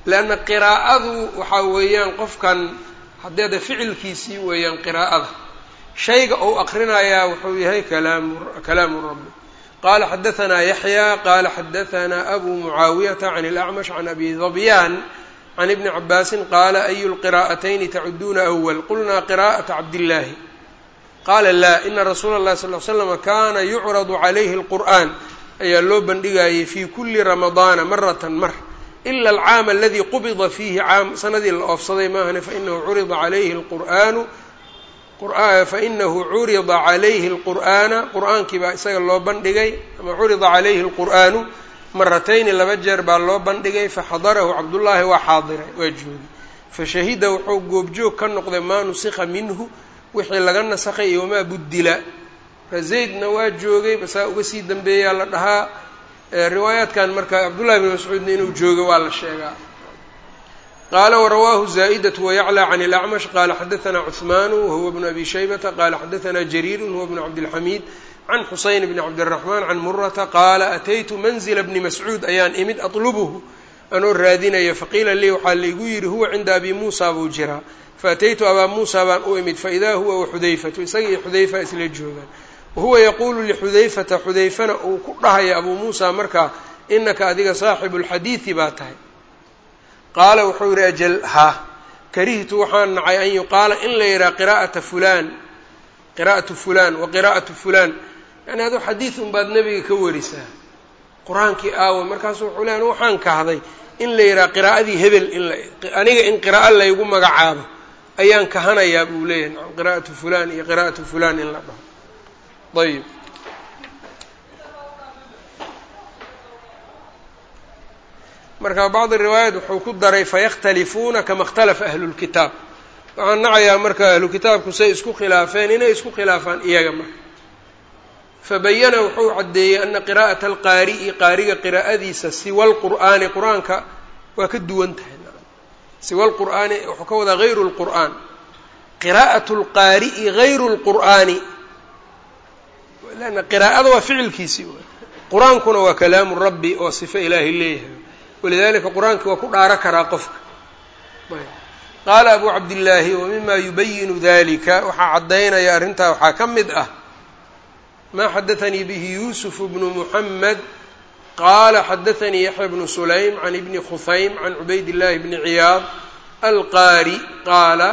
leanna qiraa'adu waxaa weeyaan qofkan haddeeda ficilkiisii weeyaan qiraa'ada. Shayga uu aqrinayaa wuxuu yahay kalaamu rabbi. Qala xadaanaa yaxya qala xadaanaa abu mucaawiyata can اlacmash can abi dabyaan can ibni cabaasin qaala ayu lqiraa'atayni tacuduuna awal qulnaa qiraa'ata cabdillaahi qaala laa ina rasuula اllahi sal l slama kana yucradu calayhi اlqur'an ayaa loo bandhigayay fi kuli ramadaana maratan mar ila alcaama aladii qubida fiihi caam sanadii la oofsaday maahane fainahu curida calayhi lqur'aanu fainahu curida calayhi اlqur'aana qur'aankii baa isaga loo bandhigay ama curida calayhi اlqur'aanu maratayni laba jeer baa loo bandhigay faxadarahu cabdullaahi waa xaadiray waa joogay fashahida wuxuu goobjoog ka noqday maa nusika minhu wixii laga nasakhay iyo wamaa budila zaydna waa joogay basaa uga sii dambeeyaa la dhahaa riwaayaadkan marka cabdullahi bn mascuudna inuu joogo waa la sheegaa qala wrawaahu zaa'dة wayaclى can اlأcmash qala xadaثna cثman wahuwa bnu abi shaybata qala xadaثna jariir huwa bnu cabdilxamiid can xuseyn bni cabdiraxmaan can murata qaala ataytu manzila bni mascuud ayaan imid atlubuhu anoo raadinayo faqiila lii waxaa laygu yidhi huwa cinda abi muusa buu jiraa faataytu abaa muusa baan u imid faidaa huwa waxudayfatu isaga iyo xudayfa isla joogaan wahuwa yaquulu lixudayfata xudayfana uu ku dhahaya abuu muusa markaa inaka adiga saaxibu lxadiidi baa tahay qaala wuxuu yidhi ajal ha karihtu waxaan nacay an yuqaala in la yidhaha qiraa'ata fulaan qiraa'atu fulaan wa qiraa'atu fulaan yani aduu xadiid un baad nebiga ka warisaa. Qur'aankii aawa markaasu wuxuu lean waxaan kahday in la yidhaha qiraa'adii hebel aniga in qiraa'o laygu magacaabo ayaan kahanayaa buu leeyahay nacam qiraa'atu fulaan iyo qiraa'atu fulaan in la dhaho ayib. Marka bacdi riwaayat wuxuu ku daray fayakhtalifuuna kama ikhtalafa ahlu lkitaab waxaan nacayaa marka ahlu kitaabku say isku khilaafeen inay isku khilaafaan iyaga marka fabayana wuxuu caddeeyey ana qiraa'ata alqaari'i qaariga qiraa'adiisa siwa lqur'aani qur'aanka waa ka duwan tahay siwa lqur'aani wuxuu ka wadaa hayru lqur'aan qiraa'at lqaari'i hayru lqur'aani lanna qiraa'ada waa ficilkiisii qur'aankuna waa kalaamu rabbi oo sifo ilaahay leeyahay walidalika qur'aanki waa ku dhaaro karaa qofka qaala abu cabdillaahi wa mima yubayinu dalika waxaa caddaynaya arrintaa waxaa ka mid ah maa xadaanii bihi yuusuf bnu muxamed qaala xadaanii yaxya bnu sulaym can ibni khufaym can cubayd llahi bni ciyaad alqaari qaala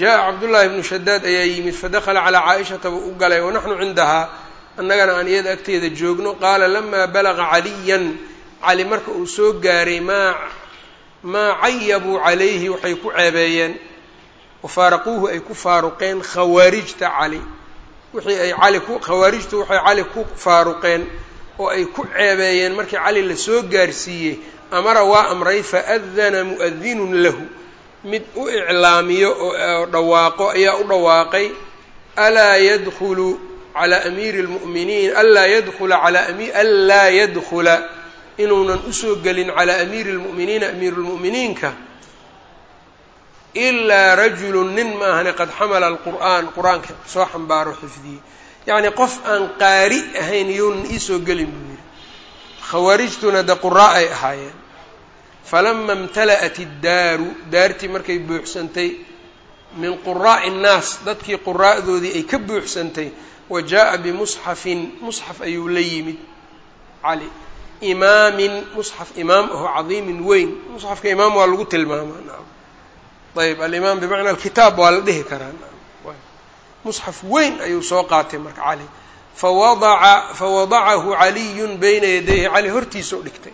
jaءa cabdullaahi bnu shadaad ayaa yimid fadakala calaa caaishata buu u galay wanaxnu cindahaa annagana aan iyada agteeda joogno qaala lamaa balaga caliyan cali marka uu soo gaaray maa maa cayabuu calayhi waxay ku ceebeeyeen wafaaraquuhu ay ku faaruqeen khawaarijta cali wixii ay cali ku khawaarijtu waxay cali ku faaruqeen oo ay ku ceebeeyeen markii cali la soo gaarsiiyey amara waa amray faadana mu'adinun lahu. Mid u iclaamiyo oo dhawaaqo ayaa u dhawaaqay alaa yadkhulu calaa amiiri اlmu'miniin anlaa yadkhula alaa ami anlaa yadkhula. Inuunan u soo gelin calaa amiiri اlmu'miniina amiiru lmu'miniinka ilaa rajulu nin maahane qad xamala alqur'aan qur'aanka soo xambaaro xifdiyey yacni qof aan qaari ahayn younan iisoo gelin buu yidhi khawaarijtuna de quraa ay ahaayeen falama imtala'at iddaaru daartii markay buuxsantay min quraa'i innaas dadkii quraa'doodii ay ka buuxsantay wa jaa'a bimusxafin musxaf ayuu la yimid cali imaamin musxaf imaam aho cadiimin weyn musxafka imaam waa lagu tilmaamaa ayb alimaam bimacna alkitaab waa la dhihi karaa. Musxaf weyn ayuu soo qaatay marka cali fawadaca fawadacahu caliyun bayna yadayhi. Cali hortiisa u dhigtay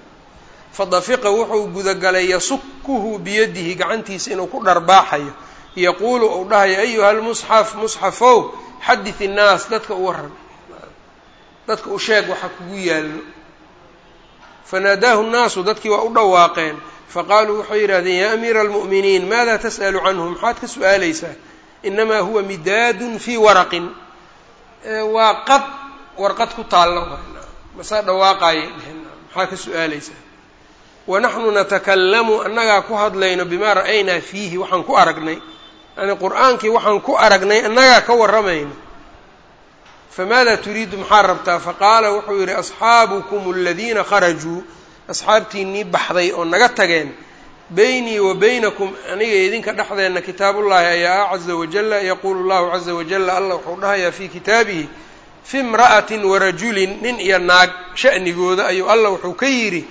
fadafiqa wuxuu gudagalay yasukuhu biyadihi gacantiisa inuu ku dharbaaxayo. Yaquulu uu dhahayo ayuha lmusxaf musxafow xadith innaas dadka u waran dadka u sheeg waxa kugu yaallo. Fanaadaahu nnaasu dadkii waa u dhawaaqeen faqaaluu waxay yidhahdeen yaa amiira almu'miniin maada tas'alu canhu maxaad ka su'aalaysaa inamaa huwa midaadun fii waraqin waa qad warqad ku taallo masaa dhawaaqaayay dheheen maxaa ka su'aalaysaa wanaxnu natakallamu annagaa ku hadlayno bimaa ra'aynaa fiihi waxaan ku aragnay yani qur'aankii waxaan ku aragnay annagaa ka warramayno famaada turiidu maxaa rabtaa faqaala wuxuu yidhi asxaabukum aladiina kharajuu asxaabtiinnii baxday oo naga tageen beynii wa baynakum aniga idinka dhexdeenna kitaabullaahi ayaa caza wajalla yaquulu llahu caza wajalla allah wuxuu dhahayaa fii kitaabihi fi imra'atin warajulin nin iyo naag sha'nigooda ayuu allah wuxuu ka yidhi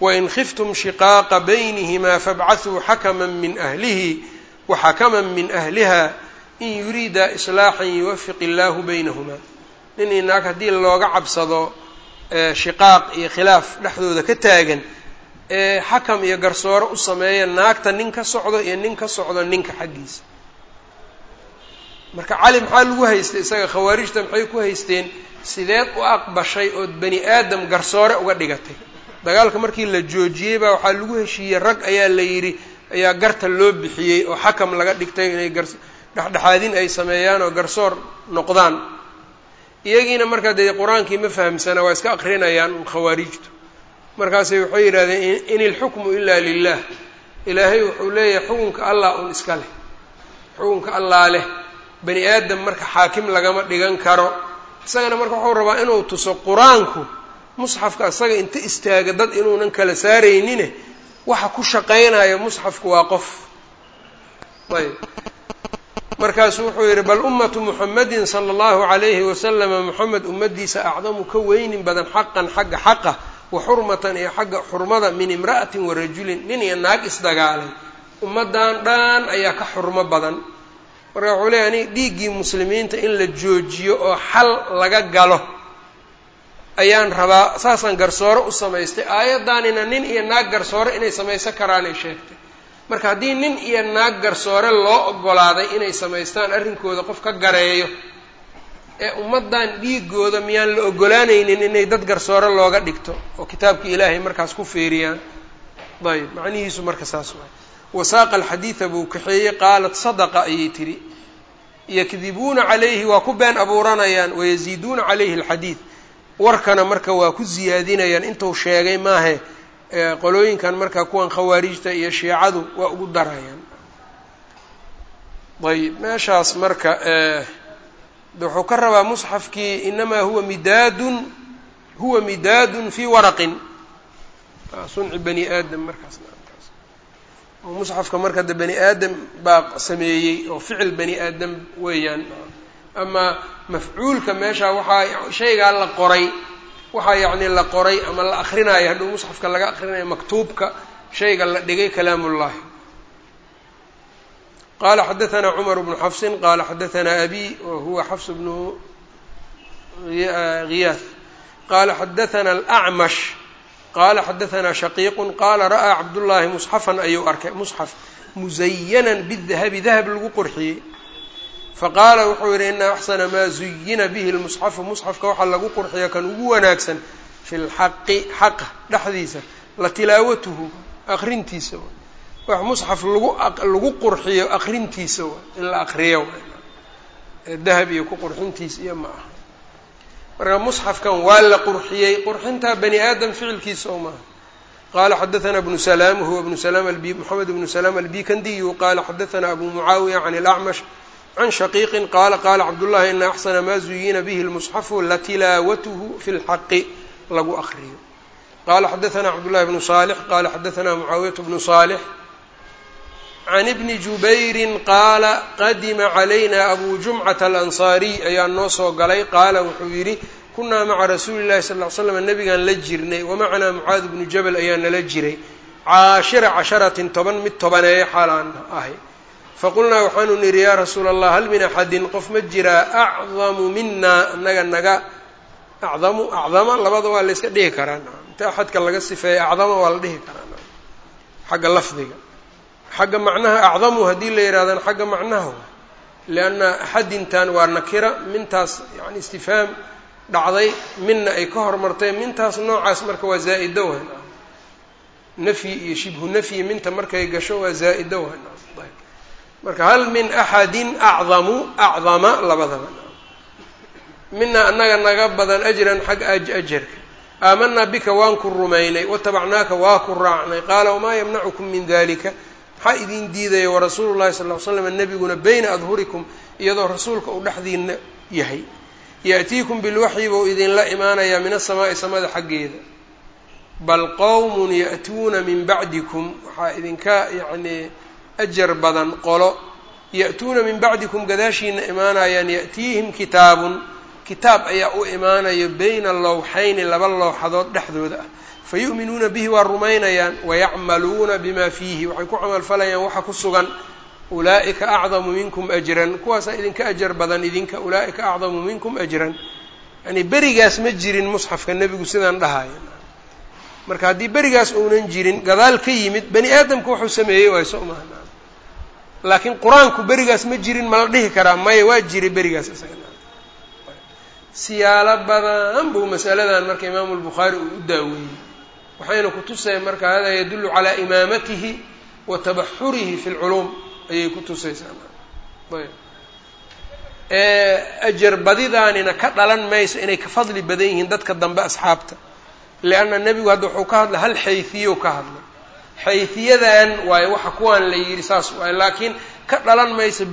wain khiftum shiqaaqa baynihimaa fabcathuu xakaman min ahlihi wa xakaman min ahliha in yuriida islaaxan yuwafiq illaahu baynahumaa nin iyo naag haddii looga cabsado shiqaaq iyo khilaaf dhexdooda ka taagan ee xakam iyo garsoore u sameeya naagta nin ka socdo iyo nin ka socdo ninka xaggiisa. Marka cali maxaa lagu haystay isaga? Khawaarijta maxay ku haysteen? Sideed u aqbashay ood bani aadam garsoore uga dhigatay. Dagaalka markii la joojiyey baa waxaa lagu heshiiyey rag ayaa la yidhi ayaa garta loo bixiyey oo xakam laga dhigtay inay gar dhexdhexaadin ay sameeyaan oo garsoor noqdaan iyagiina markaa dee qur'aankii ma fahamsana waa iska aqrinayaan khawaarijtu. Markaasay waxay yidhahdeen in ilxukmu ilaa lilah ilaahay wuxuu leeyahay xukunka allah un iska leh xukunka allah leh. Bani aadam marka xaakim lagama dhigan karo. Isagana marka wuxuu rabaa inuu tuso qur'aanku musxafka isaga inta istaaga dad inuunan kala saaraynine waxa ku shaqaynayo musxafku waa qof. Ayb markaasuu wuxuu yidhi bal ummatu muxamedin sala allahu calayhi wasalama moxamed ummadiisa acdamu ka weynin badan xaqan xagga xaqa wa xurmatan iyo xagga xurmada min imra'atin wa rajulin nin iyo naag isdagaalay. Ummaddan dhan ayaa ka xurmo badan. Marka wuxuu leeya ani dhiiggii muslimiinta in la joojiyo oo xal laga galo ayaan rabaa saasaan garsoore u samaystay. Aayaddaanina nin iyo naag garsoore inay samaysan karaanay sheegtay marka haddii nin iyo naag garsoore loo ogolaaday inay samaystaan arrinkooda qof ka gareeyo ee ummaddan dhiigooda miyaan la ogolaanaynin inay dad garsoore looga dhigto oo kitaabkii ilaahay markaas ku feeriyaan ayb macnihiisu marka saas waay. Wasaaqa alxadiida buu kaxeeyey qaalat sadaqa ayay tidhi. Yakdibuuna calayhi waa ku been abuuranayaan wayaziiduuna calayhi alxadiid. Warkana marka waa ku ziyaadinayaan intuu sheegay maahe qolooyinkan marka kuwan khawaarijta iyo shiicadu waa ugu darayaan. Ayb meeshaas marka wuxuu ka rabaa musxafkii inamaa huwa midaadun huwa midaadun fii waraqin. Sunci bani aadam markaas musxafka marka de bani aadam baa sameeyey oo ficil bani aadam weeyaan. Ama mafcuulka meesha waxaa shaygaa la qoray waxaa yacni la qoray ama la akrinaayo haddhow musxafka laga akrinayo maktuubka shayga la dhigay kalaam ullahi qala xadaanaa cumar bnu xafsin qaala xadaanaa abi wahuwa xafs bnu khiyaas ah, qala xadaanaa alacmash qaala xadaanaa shaqiiqu qaala ra'aa cabdullaahi musxafan ayuu arkay. Musxaf musayanan bidahabi dahab lagu qurxiyey faqaala wuxuu yihi ina axsana maa zuyina bihi lmusxafu musxafka waxaa lagu qurxiya kan ugu wanaagsan fi lxaqi xaqa dhexdiisa la tilaawatuhu aqrintiisa wax musxaf lagu lagu qurxiyo aqrintiisa wa in la aqriyo dahab iyo ku qurxintiisa iyo ma aha marka musxafkan waa la qurxiyey qurxintaa bani aadam ficilkiisa oo maaha qala xadaثna bnu salaam huwa bnu salaam moxamed bnu salaam albikandiyu qala xadaثna abu mucaawiya can اlacmash can shaqiiqi qala qala cabdullahi ina axsana ma zuyina bihi lmusxafu latilaawatuhu fi lxaqi lagu aqriyo qala xadaثna cabdullahi bnu salix qala xadaثna mucaawiyat bnu salix can ibni jubayrin qaala qadima calayna abu jumcata alansaariy ayaa noo soo galay qaala wuxuu yidhi kunaa maca rasuuli llahi sal ly slam nabigaan la jirnay wamacanaa mucaad bnu jabal ayaa nala jiray caashira casharatin toban mid tobaneeyo xaalaan ahay faqulnaa waxaanu nidhi yaa rasuula allah hal min axadin qof ma jiraa acdamu minaa anaga naga. Acdamu acdama labada waa la yska dhihi karaa inta axadka laga sifeeya acdama waa la dhihi karaa xagga lafdiga. Xagga macnaha acdamu haddii la yidhahdana xagga macnaha lianna axadintan waa nakira mintaas yani istifhaam dhacday minna ay ka hormartay mintaas noocaas marka waa zaa-ido wan nafyi iyo shibhu nafyi minta markay gasho waa zaa-ido wan marka hal min axadin acdamu acdama labadaba. Mina annaga naga badan ajran xagga ajarka aamanaa bika waan ku rumaynay. Watabacnaaka waa ku raacnay. Qaala wamaa yamnacukum min dalika maxaa idin diidaya warasuulu llahi sal ly slam nebiguna bayna adhurikum iyadoo rasuulka uu dhexdiina yahay. Yaأtiikum bilwaxyi buu idinla imaanayaa min asamaa'i samada xaggeeda. Bal qowmun ya'tuuna min bacdikum. Waxaa idinka yacnii ajar badan qolo ya'tuuna min bacdikum gadaashiina imaanayaan ya'tiihim kitaabun kitaab ayaa u imaanayo bayna lowxayni laba lowxadood dhexdooda ah fayu'minuuna bihi waa rumaynayaan wayacmaluuna bima fiihi waxay ku camalfalayaan waxa ku sugan ulaa'ika acdamu minkum ajran kuwaasaa idinka ajar badan idinka ulaa'ika acdamu minkum ajran yani berigaas ma jirin musxafka nebigu sidaan dhahaya marka haddii berigaas uunan jirin gadaal ka yimid bani aadamka wuxuu sameeyey waay soo maha laakiin qur'aanku berigaas ma jirin ma la dhihi karaa maya waa jiray berigaas siyaalo badan buu masaladan marka imaamu lbukhaari uu u daaweeyey waxayna kutusaya marka hada yadullu calaa imaamatihi wa tabaxurihi fi lculuum ayay ku tusaysaa ayb. Ajar badidaanina ka dhalan mayso inay ka fadli badan yihiin dadka dambe asxaabta. Lianna nebigu hadda wuxuu ka hadlay hal xayfiyo ka hadlay xayfiyadan waayo waxa kuwaan la yidhi saas waayo laakiin ka dhalan mayso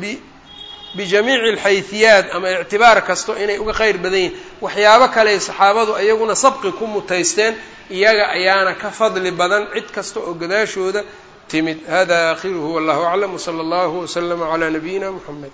bijamiici alxayfiyaat ama ictibaar kasto inay uga kheyr badan yihiin waxyaabo kale saxaabadu iyaguna sabqi ku mutaysteen iyaga ayaana ka fadli badan cid kasta oo gadaashooda timid. Hada akhiruhu wallahu aclam wsala allahu waslama calaa nabiyina muxamed